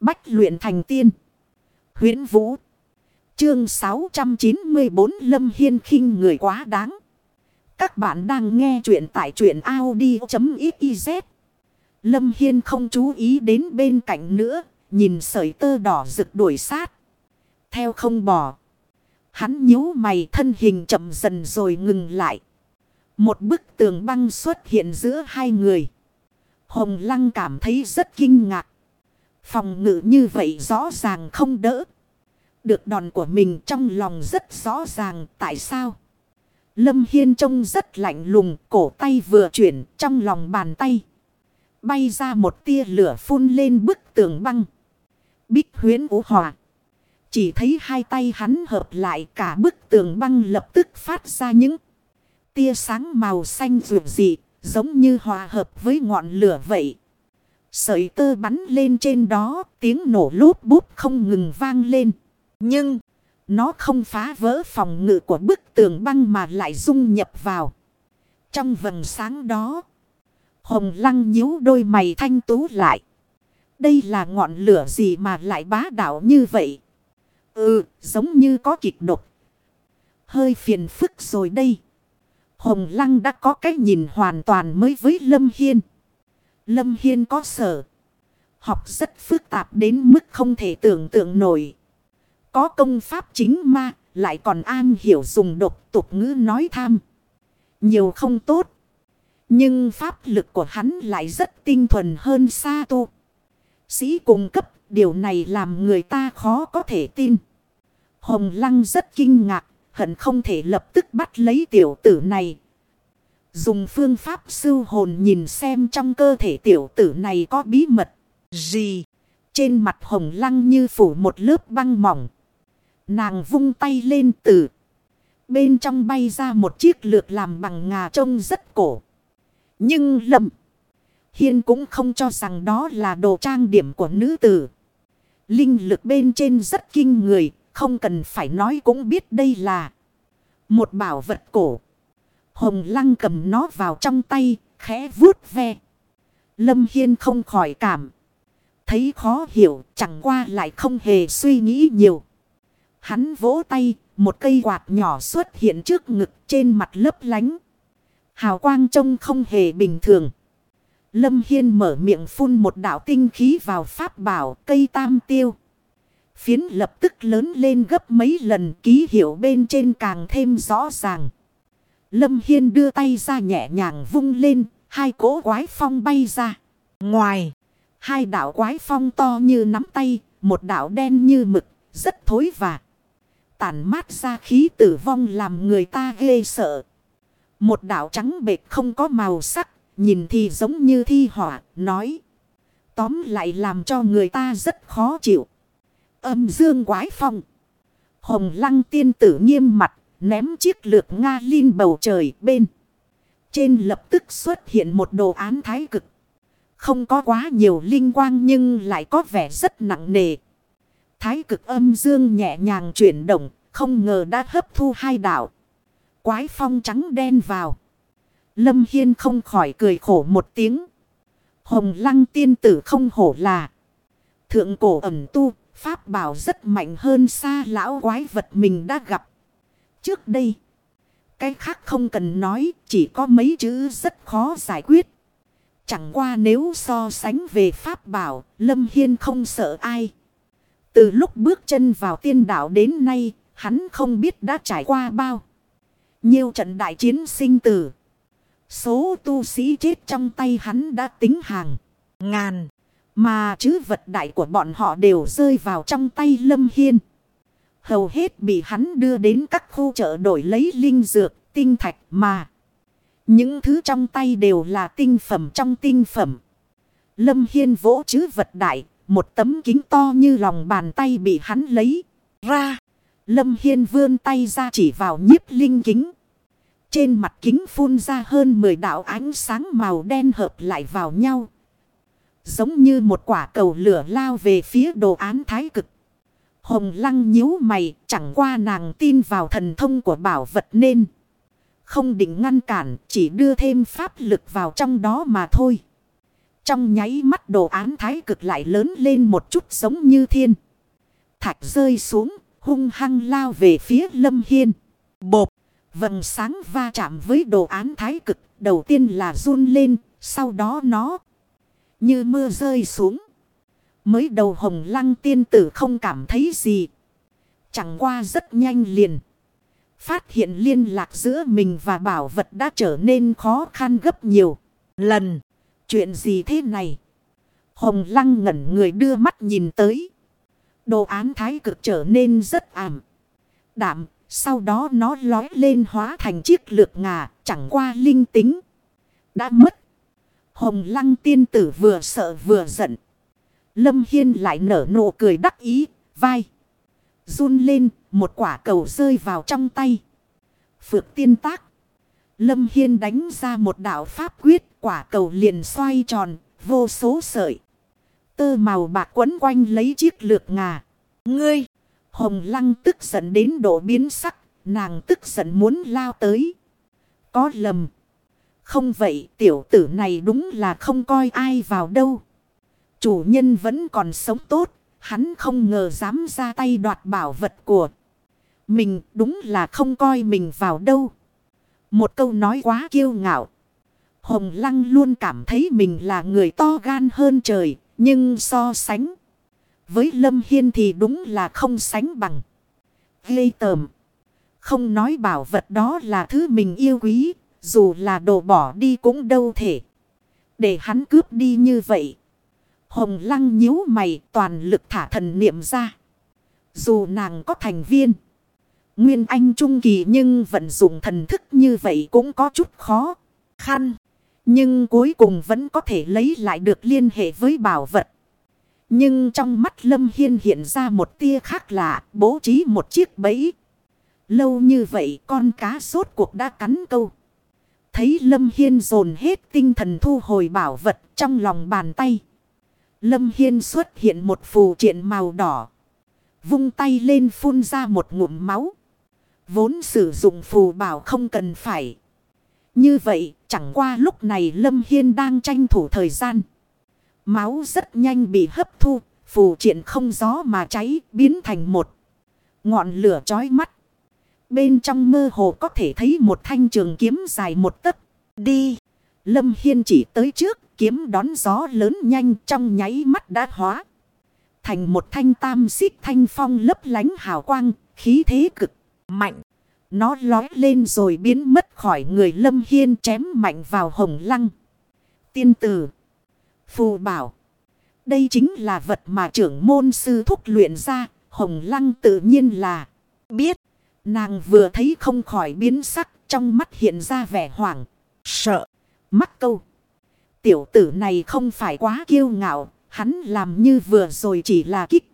Bách luyện thành tiên. huyễn Vũ. Chương 694 Lâm Hiên khinh người quá đáng. Các bạn đang nghe truyện tại truyện Audi.xyz. Lâm Hiên không chú ý đến bên cạnh nữa. Nhìn sợi tơ đỏ rực đuổi sát. Theo không bỏ. Hắn nhíu mày, thân hình chậm dần rồi ngừng lại. Một bức tường băng xuất hiện giữa hai người. Hồng Lăng cảm thấy rất kinh ngạc. Phòng ngự như vậy rõ ràng không đỡ. Được đòn của mình trong lòng rất rõ ràng tại sao. Lâm Hiên trông rất lạnh lùng, cổ tay vừa chuyển trong lòng bàn tay. Bay ra một tia lửa phun lên bức tường băng. Bích huyến ủ hòa. Chỉ thấy hai tay hắn hợp lại cả bức tường băng lập tức phát ra những tia sáng màu xanh rượu dị, giống như hòa hợp với ngọn lửa vậy. Sợi tơ bắn lên trên đó, tiếng nổ lút bút không ngừng vang lên. Nhưng, nó không phá vỡ phòng ngự của bức tường băng mà lại dung nhập vào. Trong vầng sáng đó, Hồng Lăng nhíu đôi mày thanh tú lại. Đây là ngọn lửa gì mà lại bá đạo như vậy? Ừ, giống như có kịch độc. Hơi phiền phức rồi đây. Hồng Lăng đã có cách nhìn hoàn toàn mới với Lâm Hiên. Lâm Hiên có sở. Học rất phức tạp đến mức không thể tưởng tượng nổi. Có công pháp chính ma, lại còn an hiểu dùng độc tục ngữ nói tham. Nhiều không tốt. Nhưng pháp lực của hắn lại rất tinh thuần hơn xa tu. Sĩ cung cấp, điều này làm người ta khó có thể tin. Hồng Lăng rất kinh ngạc, hận không thể lập tức bắt lấy tiểu tử này. Dùng phương pháp sư hồn nhìn xem trong cơ thể tiểu tử này có bí mật gì. Trên mặt hồng lăng như phủ một lớp băng mỏng. Nàng vung tay lên từ. Bên trong bay ra một chiếc lược làm bằng ngà trông rất cổ. Nhưng lầm. Hiên cũng không cho rằng đó là đồ trang điểm của nữ tử. Linh lực bên trên rất kinh người. Không cần phải nói cũng biết đây là một bảo vật cổ. Hồng lăng cầm nó vào trong tay, khẽ vuốt ve. Lâm Hiên không khỏi cảm. Thấy khó hiểu, chẳng qua lại không hề suy nghĩ nhiều. Hắn vỗ tay, một cây quạt nhỏ xuất hiện trước ngực trên mặt lấp lánh. Hào quang trông không hề bình thường. Lâm Hiên mở miệng phun một đạo tinh khí vào pháp bảo cây tam tiêu. Phiến lập tức lớn lên gấp mấy lần ký hiệu bên trên càng thêm rõ ràng. Lâm Hiên đưa tay ra nhẹ nhàng vung lên, hai cỗ quái phong bay ra. Ngoài, hai đảo quái phong to như nắm tay, một đảo đen như mực, rất thối và tản mát ra khí tử vong làm người ta ghê sợ. Một đảo trắng bệt không có màu sắc, nhìn thì giống như thi họa, nói. Tóm lại làm cho người ta rất khó chịu. Âm dương quái phong. Hồng lăng tiên tử nghiêm mặt, ném chiếc lược Nga lên bầu trời bên. Trên lập tức xuất hiện một đồ án thái cực. Không có quá nhiều linh quang nhưng lại có vẻ rất nặng nề. Thái cực âm dương nhẹ nhàng chuyển động, không ngờ đã hấp thu hai đạo. Quái phong trắng đen vào. Lâm Hiên không khỏi cười khổ một tiếng. Hồng lăng tiên tử không hổ là. Thượng cổ ẩm tu, pháp bảo rất mạnh hơn xa lão quái vật mình đã gặp. Trước đây, cái khác không cần nói, chỉ có mấy chữ rất khó giải quyết. Chẳng qua nếu so sánh về pháp bảo, Lâm Hiên không sợ ai. Từ lúc bước chân vào tiên đảo đến nay, hắn không biết đã trải qua bao. Nhiều trận đại chiến sinh tử. Số tu sĩ chết trong tay hắn đã tính hàng. Ngàn. Mà chứ vật đại của bọn họ đều rơi vào trong tay Lâm Hiên. Hầu hết bị hắn đưa đến các khu chợ đổi lấy linh dược, tinh thạch mà. Những thứ trong tay đều là tinh phẩm trong tinh phẩm. Lâm Hiên vỗ chứ vật đại, một tấm kính to như lòng bàn tay bị hắn lấy ra. Lâm Hiên vươn tay ra chỉ vào nhiếp linh kính. Trên mặt kính phun ra hơn 10 đạo ánh sáng màu đen hợp lại vào nhau. Giống như một quả cầu lửa lao về phía đồ án thái cực. Hồng lăng nhíu mày chẳng qua nàng tin vào thần thông của bảo vật nên. Không định ngăn cản chỉ đưa thêm pháp lực vào trong đó mà thôi. Trong nháy mắt đồ án thái cực lại lớn lên một chút giống như thiên. Thạch rơi xuống, hung hăng lao về phía lâm hiên. Bộp, vầng sáng va chạm với đồ án thái cực. Đầu tiên là run lên, sau đó nó như mưa rơi xuống. Mới đầu hồng lăng tiên tử không cảm thấy gì. Chẳng qua rất nhanh liền. Phát hiện liên lạc giữa mình và bảo vật đã trở nên khó khăn gấp nhiều. Lần. Chuyện gì thế này? Hồng lăng ngẩn người đưa mắt nhìn tới. Đồ án thái cực trở nên rất ảm. Đạm. Sau đó nó lói lên hóa thành chiếc lược ngà. Chẳng qua linh tính. Đã mất. Hồng lăng tiên tử vừa sợ vừa giận. Lâm Hiên lại nở nụ cười đắc ý. Vai. Run lên. Một quả cầu rơi vào trong tay. Phược tiên tác. Lâm Hiên đánh ra một đạo pháp quyết. Quả cầu liền xoay tròn. Vô số sợi. Tơ màu bạc quấn quanh lấy chiếc lược ngà. Ngươi. Hồng lăng tức giận đến độ biến sắc. Nàng tức giận muốn lao tới. Có lầm. Không vậy, tiểu tử này đúng là không coi ai vào đâu. Chủ nhân vẫn còn sống tốt. Hắn không ngờ dám ra tay đoạt bảo vật của mình, đúng là không coi mình vào đâu. Một câu nói quá kiêu ngạo. Hồng Lăng luôn cảm thấy mình là người to gan hơn trời. Nhưng so sánh với Lâm Hiên thì đúng là không sánh bằng. Ghê tờm. Không nói bảo vật đó là thứ mình yêu quý. Dù là đồ bỏ đi cũng đâu thể. Để hắn cướp đi như vậy. Hồng Lăng nhíu mày toàn lực thả thần niệm ra. Dù nàng có thành viên. Nguyên Anh Trung Kỳ nhưng vận dụng thần thức như vậy cũng có chút khó khăn. Nhưng cuối cùng vẫn có thể lấy lại được liên hệ với bảo vật. Nhưng trong mắt Lâm Hiên hiện ra một tia khác lạ, bố trí một chiếc bẫy. Lâu như vậy con cá sốt cuộc đã cắn câu. Thấy Lâm Hiên dồn hết tinh thần thu hồi bảo vật trong lòng bàn tay. Lâm Hiên xuất hiện một phù triện màu đỏ. Vung tay lên phun ra một ngụm máu. Vốn sử dụng phù bảo không cần phải. Như vậy, chẳng qua lúc này Lâm Hiên đang tranh thủ thời gian. Máu rất nhanh bị hấp thu. Phù triện không gió mà cháy, biến thành một ngọn lửa chói mắt. Bên trong mơ hồ có thể thấy một thanh trường kiếm dài một tấc. Đi. Lâm Hiên chỉ tới trước kiếm đón gió lớn nhanh trong nháy mắt đã hóa. Thành một thanh tam xích thanh phong lấp lánh hào quang, khí thế cực mạnh. Nó lói lên rồi biến mất khỏi người Lâm Hiên chém mạnh vào hồng lăng. Tiên tử. Phù bảo. Đây chính là vật mà trưởng môn sư thúc luyện ra. Hồng lăng tự nhiên là biết. Nàng vừa thấy không khỏi biến sắc. Trong mắt hiện ra vẻ hoảng. Sợ. mắt câu. Tiểu tử này không phải quá kiêu ngạo. Hắn làm như vừa rồi chỉ là kích.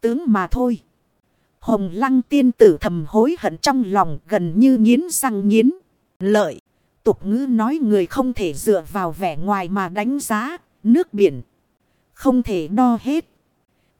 Tướng mà thôi. Hồng lăng tiên tử thầm hối hận trong lòng gần như nghiến răng nghiến. Lợi. Tục ngữ nói người không thể dựa vào vẻ ngoài mà đánh giá. Nước biển. Không thể đo hết.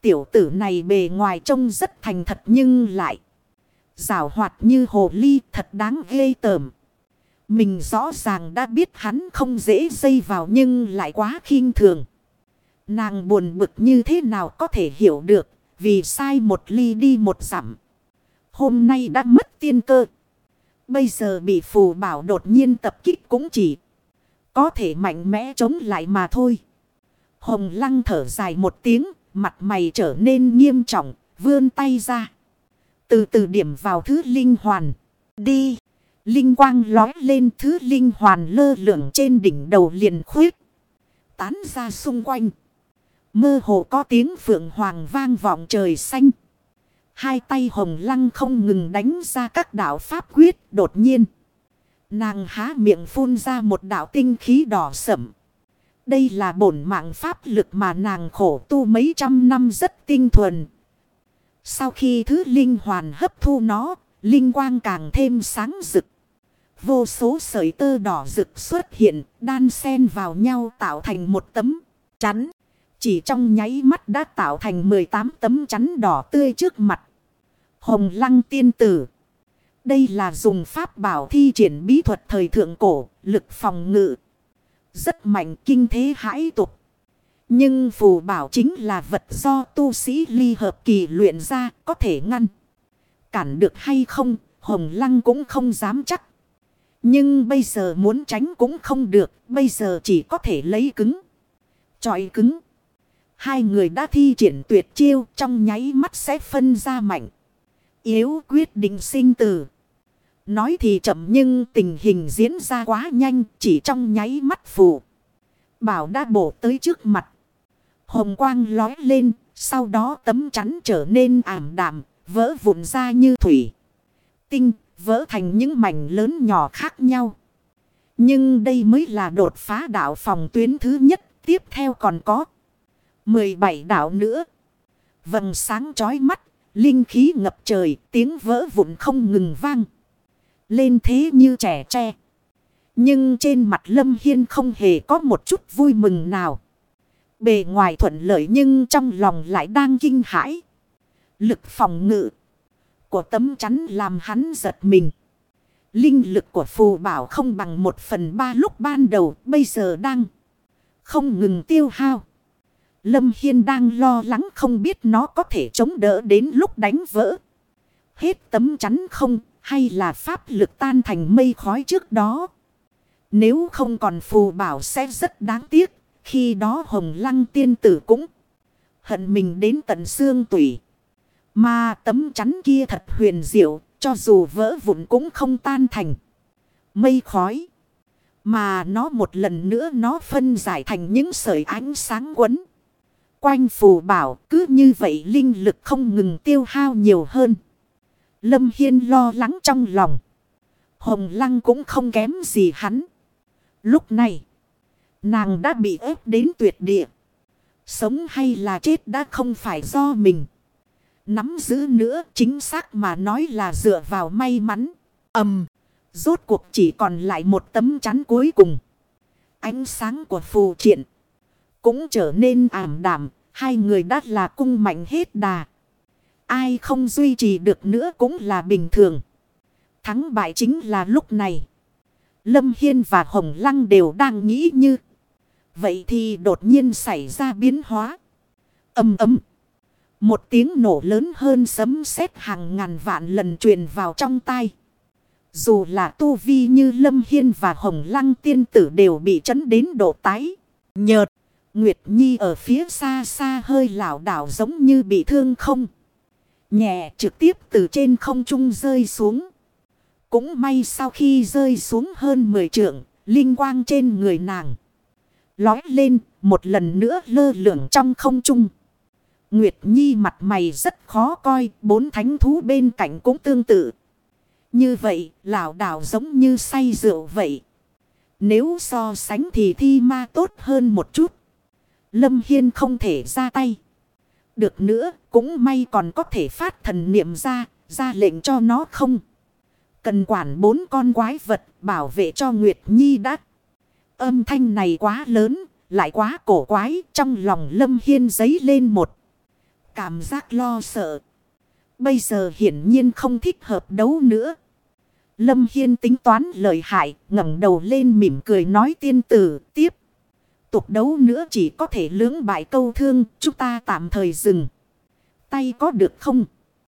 Tiểu tử này bề ngoài trông rất thành thật nhưng lại. Giảo hoạt như hồ ly thật đáng ghê tởm. Mình rõ ràng đã biết hắn không dễ dây vào nhưng lại quá khinh thường. Nàng buồn bực như thế nào có thể hiểu được vì sai một ly đi một dặm. Hôm nay đã mất tiên cơ. Bây giờ bị phù bảo đột nhiên tập kích cũng chỉ có thể mạnh mẽ chống lại mà thôi. Hồng lăng thở dài một tiếng, mặt mày trở nên nghiêm trọng, vươn tay ra. Từ từ điểm vào thứ linh hoàn. Đi. Linh quang lói lên thứ linh hoàn lơ lửng trên đỉnh đầu liền khuyết. Tán ra xung quanh. Mơ hồ có tiếng phượng hoàng vang vọng trời xanh. Hai tay hồng lăng không ngừng đánh ra các đạo pháp quyết đột nhiên. Nàng há miệng phun ra một đạo tinh khí đỏ sẩm. Đây là bổn mạng pháp lực mà nàng khổ tu mấy trăm năm rất tinh thuần. Sau khi thứ linh hoàn hấp thu nó, linh quang càng thêm sáng rực. Vô số sợi tơ đỏ rực xuất hiện, đan xen vào nhau tạo thành một tấm chắn. Chỉ trong nháy mắt đã tạo thành 18 tấm chắn đỏ tươi trước mặt. Hồng lăng tiên tử. Đây là dùng pháp bảo thi triển bí thuật thời thượng cổ, lực phòng ngự. rất mạnh kinh thế hãi tục. Nhưng phù bảo chính là vật do tu sĩ ly hợp kỳ luyện ra có thể ngăn. Cản được hay không, Hồng Lăng cũng không dám chắc. Nhưng bây giờ muốn tránh cũng không được, bây giờ chỉ có thể lấy cứng. Chọi cứng. Hai người đã thi triển tuyệt chiêu trong nháy mắt sẽ phân ra mạnh. Yếu quyết định sinh tử. Nói thì chậm nhưng tình hình diễn ra quá nhanh chỉ trong nháy mắt phù. Bảo đã bổ tới trước mặt. Hồng quang lói lên, sau đó tấm chắn trở nên ảm đạm, vỡ vụn ra như thủy. Tinh, vỡ thành những mảnh lớn nhỏ khác nhau. Nhưng đây mới là đột phá đạo phòng tuyến thứ nhất, tiếp theo còn có 17 đạo nữa. Vầng sáng chói mắt, linh khí ngập trời, tiếng vỡ vụn không ngừng vang. Lên thế như trẻ tre. Nhưng trên mặt Lâm Hiên không hề có một chút vui mừng nào. Bề ngoài thuận lợi nhưng trong lòng lại đang kinh hãi. Lực phòng ngự của tấm chắn làm hắn giật mình. Linh lực của phù bảo không bằng một phần ba lúc ban đầu, bây giờ đang không ngừng tiêu hao. Lâm Hiên đang lo lắng không biết nó có thể chống đỡ đến lúc đánh vỡ. Hết tấm chắn không, hay là pháp lực tan thành mây khói trước đó. Nếu không còn phù bảo sẽ rất đáng tiếc. Khi đó hồng lăng tiên tử cũng hận mình đến tận xương tủy. Mà tấm chắn kia thật huyền diệu, cho dù vỡ vụn cũng không tan thành. Mây khói. Mà nó một lần nữa nó phân giải thành những sợi ánh sáng quấn. Quanh phù bảo cứ như vậy linh lực không ngừng tiêu hao nhiều hơn. Lâm Hiên lo lắng trong lòng. Hồng Lăng cũng không kém gì hắn. Lúc này, nàng đã bị ép đến tuyệt địa. Sống hay là chết đã không phải do mình. Nắm giữ nữa, chính xác mà nói là dựa vào may mắn. ầm Rốt cuộc chỉ còn lại một tấm chắn cuối cùng. Ánh sáng của phù triện. Cũng trở nên ảm đạm. Hai người đã là cung mạnh hết đà. Ai không duy trì được nữa cũng là bình thường. Thắng bại chính là lúc này. Lâm Hiên và Hồng Lăng đều đang nghĩ như. Vậy thì đột nhiên xảy ra biến hóa. Âm âm. Một tiếng nổ lớn hơn sấm sét hàng ngàn vạn lần truyền vào trong tai. Dù là tu vi như Lâm Hiên và Hồng Lăng tiên tử đều bị chấn đến độ tái. Nhợt. Nguyệt Nhi ở phía xa xa hơi lảo đảo giống như bị thương không. Nhẹ trực tiếp từ trên không trung rơi xuống. Cũng may sau khi rơi xuống hơn 10 trượng, linh quang trên người nàng. Lói lên, một lần nữa lơ lửng trong không trung. Nguyệt Nhi mặt mày rất khó coi, bốn thánh thú bên cạnh cũng tương tự. Như vậy, lão đảo giống như say rượu vậy. Nếu so sánh thì thi ma tốt hơn một chút. Lâm Hiên không thể ra tay. Được nữa, cũng may còn có thể phát thần niệm ra, ra lệnh cho nó không. Cần quản bốn con quái vật bảo vệ cho Nguyệt Nhi đắt. Âm thanh này quá lớn, lại quá cổ quái, trong lòng Lâm Hiên giấy lên một. Cảm giác lo sợ. Bây giờ hiển nhiên không thích hợp đấu nữa. Lâm Hiên tính toán lời hại, ngẩng đầu lên mỉm cười nói tiên tử tiếp. Tục đấu nữa chỉ có thể lưỡng bại câu thương, chúng ta tạm thời dừng. Tay có được không?